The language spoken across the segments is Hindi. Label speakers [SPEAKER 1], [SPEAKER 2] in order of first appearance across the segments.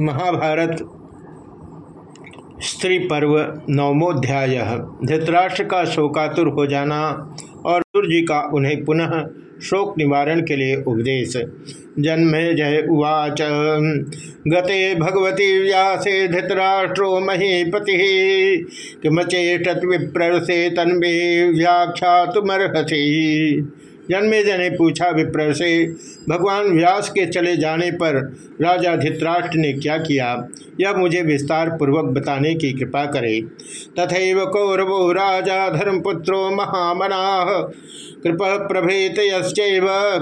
[SPEAKER 1] महाभारत स्त्री पर्व नवमोध्याय। धृतराष्ट्र का शोकातुर हो जाना और दुर्जी का उन्हें पुनः शोक निवारण के लिए उपदेश। जन्मे जय उवाच। गते भगवती व्यासे धृतराष्ट्रो महीपति। किमचेष्ट विप्रसे तन्मे व्याख्या तुमर्हसी जन्मे ने पूछा विप्र से, भगवान व्यास के चले जाने पर राजा धित्राष्ट्र ने क्या किया? यह मुझे विस्तार पूर्वक बताने की कृपा करे। तथा कौरवो राजा धर्मपुत्रो महामना, कृप प्रभेत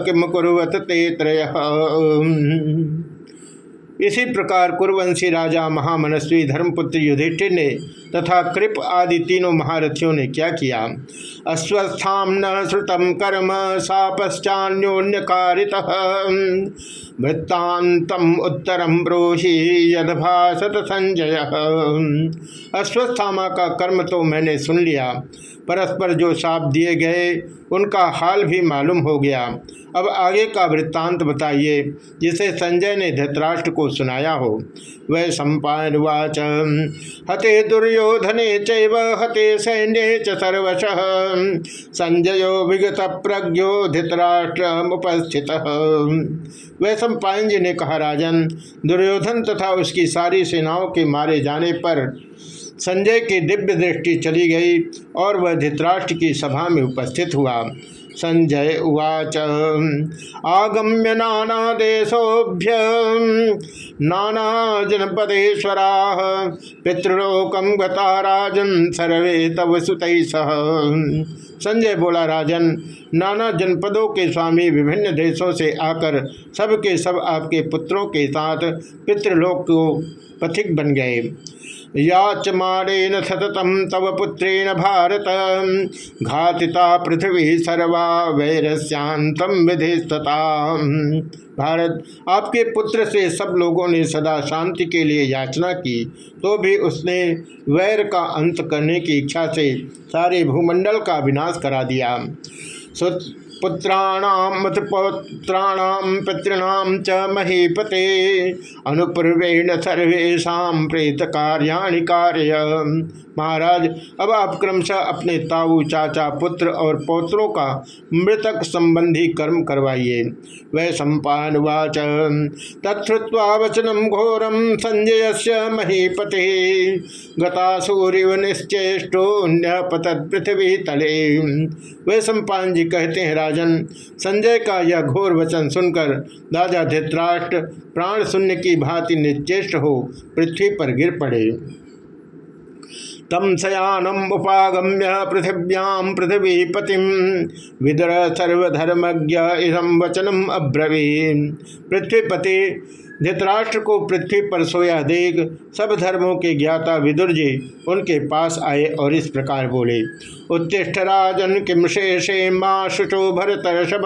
[SPEAKER 1] किम कुरत ते त्रय। इसी प्रकार कुरवंशी राजा महामनस्वी धर्मपुत्र युधिष्ठिर ने तथा कृप आदि तीनों महारथियों ने क्या किया? अस्वस्थाम न श्रुतम कर्म सा पश्चान्योन्य कारित वृत्तांतम उत्तरम ब्रोहि यदभासत संजय। अश्वस्थामा का कर्म तो मैंने सुन लिया। परस्पर जो साप दिए गए, उनका हाल भी मालूम हो गया। अब आगे का वृत्तांत बताइए, जिसे संजय ने धृतराष्ट्र को सुनाया हो। वह सम्पावाच हते दुर्योधने चैव, हते सैन्य च सर्वश। संजयो विगत प्रज्ञो धृतराष्ट्र उपस्थित। वह सम्पायन जी ने कहा, राजन, दुर्योधन तथा उसकी सारी सेनाओं के मारे जाने पर संजय की दिव्य दृष्टि चली गई और वह धृतराष्ट्र की सभा में उपस्थित हुआ। संजय उवाच, आगम्य नाना देशोभ्य, नाना जनपदेश्वरा पितृलोकम गता राजन सर्वे तव सुत सह। संजय बोला, राजन, नाना जनपदों के स्वामी विभिन्न देशों से आकर सबके सब आपके पुत्रों के साथ पितृलोक को पथिक बन गए। याचमाणेन सततम तव पुत्रेण भारत। घातिता पृथ्वी सर्वा वैरस्यांतम विधिस्तता। भारत, आपके पुत्र से सब लोगों ने सदा शांति के लिए याचना की तो भी उसने वैर का अंत करने की इच्छा से सारे भूमंडल का विनाश करा दिया। पुत्राणाम मत पौत्राणाम पितृणाम च महीपते। अनुपूर्वेण सर्वेशा प्रेत कार्याणि कार्य महाराज, अब आप क्रमशः अपने ताऊ, चाचा, पुत्र और पौत्रों का मृतक संबंधी कर्म करवाइए। वह सम्पावाच तत्वा वचनम घोरम संजय से महीपते। गता सूर्य निश्चेष्टो पतत पृथ्वी तले। वह सम्पान जी कहते हैं राजन। संजय का यह घोर वचन सुनकर राजा धृतराष्ट्र प्राण शून्य की भांति निश्चेष्ट हो पृथ्वी पर गिर पड़े। तम शयानम उपागम्य पृथिव्याम पृथ्वीपति विदर सर्वधर्मज्ञ इधम वचनम अब्रवीन। पृथ्वीपति धृतराष्ट्र को पृथ्वी पर सोया देख सब धर्मों के ज्ञाता विदुर जी उनके पास आए और इस प्रकार बोले, उत्तिष्ठ राजन किम शेषे माँ शुचो भरतर्षभ?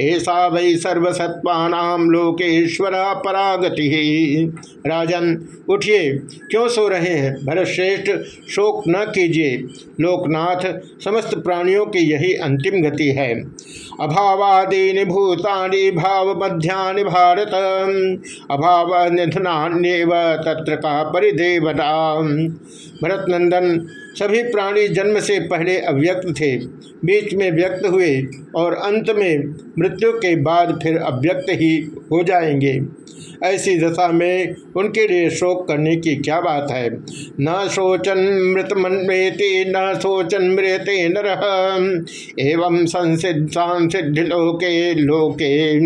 [SPEAKER 1] ऐसा वही सर्वसत्वानाम लोकेश्वरा परागति। राजन, उठिए, क्यों सो रहे हैं? भरत श्रेष्ठ, शोक न कीजिए। लोकनाथ, समस्त प्राणियों की यही अंतिम गति है। अभावादीनि भूतानि भाव मध्यानि भारत अभाव निधनान्यव तत्र का परिदेवता। भरत नंदन सभी प्राणी जन्म से पहले अव्यक्त थे। बीच में व्यक्त हुए और अंत में मृत्यु के बाद फिर अव्यक्त ही हो जाएँगे। ऐसी दशा में उनके लिए शोक करने की क्या बात है? न शोचन मृत मनमेति न शोचन मृते नर। एवं संसिद्ध सांसिद्ध लोके लोके।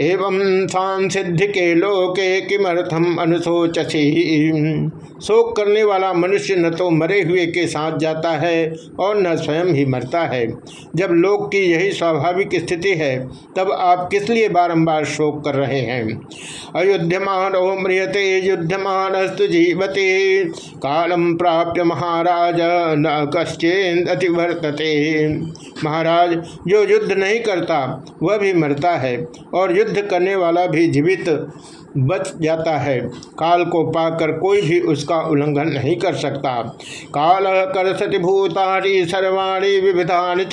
[SPEAKER 1] एवं सांसिद्धि के लोके किमर्थम अनुशोचसी। शोक करने वाला मनुष्य न तो मरे हुए के साथ जाता है और न स्वयं ही मरता है। जब लोक की यही स्वाभाविक स्थिति है, तब आप किस लिए बारंबार शोक कर रहे हैं? अयुध्यमान म्रियते युद्धमान जीवते। कालम प्राप्य महाराज, न कश्चेन अतिवर्तते। महाराज, जो युद्ध नहीं करता, वह भी मरता है और युद्ध करने वाला भी जीवित बच जाता है। काल को पाकर कोई भी उसका उल्लंघन नहीं कर सकता। काल कर सति सर्वाणी विविधान च।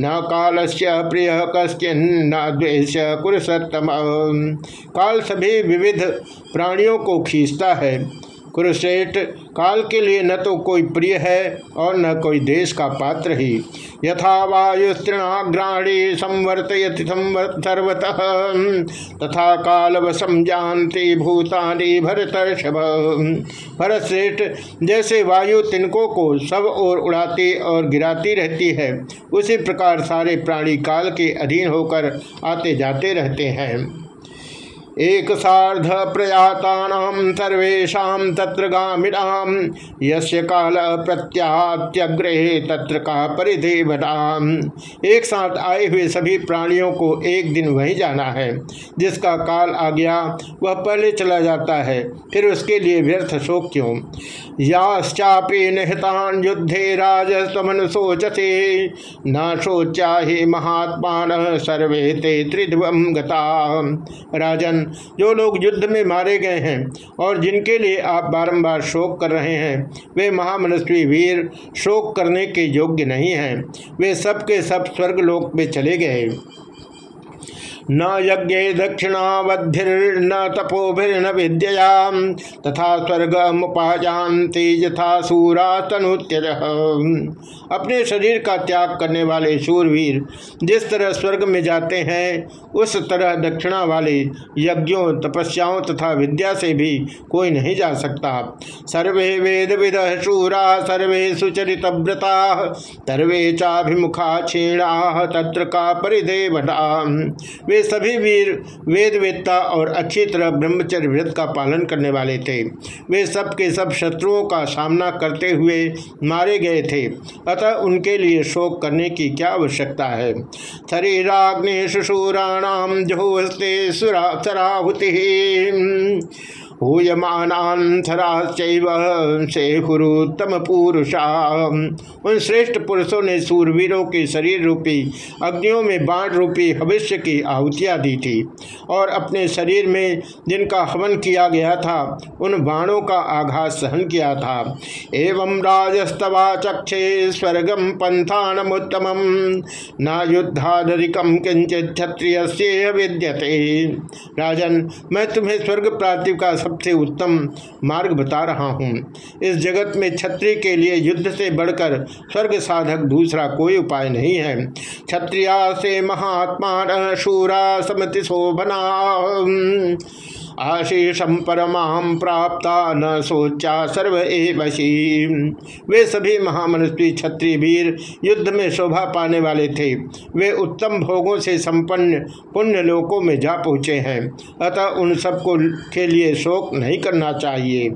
[SPEAKER 1] न काल से प्रिय कश्चिन, न कुरुसत्तम। काल सभी विविध प्राणियों को खींचता है। कुरुश्रेष्ठ काल के लिए न तो कोई प्रिय है और न कोई देश का पात्र ही। यथा वायुस्तृणाग्राणी संवर्तयति सर्वतः। तथा काल वसम जानती भूतानी भरत भरत श्रेष्ठ जैसे वायु तिनकों को सब ओर उड़ाती और गिराती रहती है, उसी प्रकार सारे प्राणी काल के अधीन होकर आते जाते रहते हैं। एक सार्ध प्रयाता सर्वेशा तत्र गामिनाम यस्य काल प्रत्यात्यग्रहे तत्र का परिधेवताम। एक साथ आए हुए सभी प्राणियों को एक दिन वही जाना है, जिसका काल आ गया, वह पहले चला जाता है, फिर उसके लिए व्यर्थ शोक क्यों? याश्चापी निहतान युद्धे राजस्तमन सोचते न शोचा ही महात्मा सर्वे ते त्रिध्वम गता राजन जो लोग युद्ध में मारे गए हैं और जिनके लिए आप बारंबार शोक कर रहे हैं, वे महामनस्वी वीर शोक करने के योग्य नहीं हैं। वे सब सब स्वर्गलोक में चले गए। न यज्ञ दक्षिणावधिर्न तपोभिर्न विद्या तथा स्वर्ग मुपाजानती यथा सूरा तनुत्यज अपने शरीर का त्याग करने वाले शूरवीर जिस तरह स्वर्ग में जाते हैं, उस तरह दक्षिणा वाले यज्ञों, तपस्याओं तथा विद्या से भी कोई नहीं जा सकता। सर्वे वेद विद शूरा, सर्वे सुचरित व्रता सर्वे चाभिमुखा क्षीणा, तत्र का परिदेवता वे सभी वीर वेद वेदता और अच्छी तरह ब्रह्मचर्य व्रत का पालन करने वाले थे। वे सब के सब शत्रुओं का सामना करते हुए मारे गए थे। अतः उनके लिए शोक करने की क्या आवश्यकता है? शरीराग्नि हस्ते सुरा सराहुति। हूयमानांथराचैव पुरुषा उन श्रेष्ठ पुरुषों ने सूरवीरों के शरीर रूपी, अग्नियों में बाण रूपी भविष्य की आहुतियाँ दी थी और अपने शरीर में जिनका हवन किया गया था, उन बाणों का आघात सहन किया था। एवं राजस्तवा चक्षे स्वर्गम पंथानमुत्तम, न युद्धाधिकम किंचित क्षत्रिय विद्यते। राजन, मैं तुम्हें स्वर्ग प्राप्ति का सबसे उत्तम मार्ग बता रहा हूँ। इस जगत में क्षत्रिय के लिए युद्ध से बढ़कर स्वर्ग साधक दूसरा कोई उपाय नहीं है। क्षत्रिया से महात्मा शूरा समति शोभना। आशीषम परमाम प्राप्ता न सोचा सर्व एवशी वे सभी महामनस्वी क्षत्रिय वीर युद्ध में शोभा पाने वाले थे। वे उत्तम भोगों से संपन्न पुण्य लोकों में जा पहुँचे हैं। अतः उन सबको के लिए शोक नहीं करना चाहिए।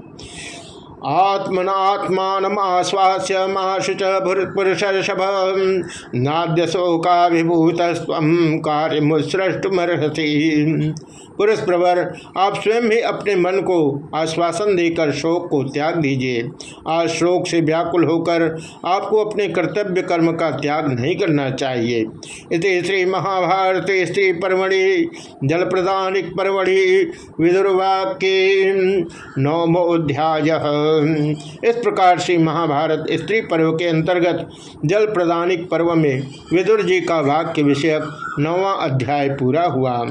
[SPEAKER 1] आत्मनात्मान आश्वास्य माशुच नाद्य शोकाभिभूत कार्य मुसृष्टुमर्हसी पुरुष प्रवर आप स्वयं भी अपने मन को आश्वासन देकर शोक को त्याग दीजिए। आज शोक से व्याकुल होकर आपको अपने कर्तव्य कर्म का त्याग नहीं करना चाहिए। इस श्री महाभारत स्त्री परमणि जल प्रदान परमणि विदुर्वाक्य नवमोध्याय इस प्रकार से महाभारत स्त्री पर्व के अंतर्गत जल प्रदानिक पर्व में विदुर जी का वाक्य विषयक नौवा अध्याय पूरा हुआ।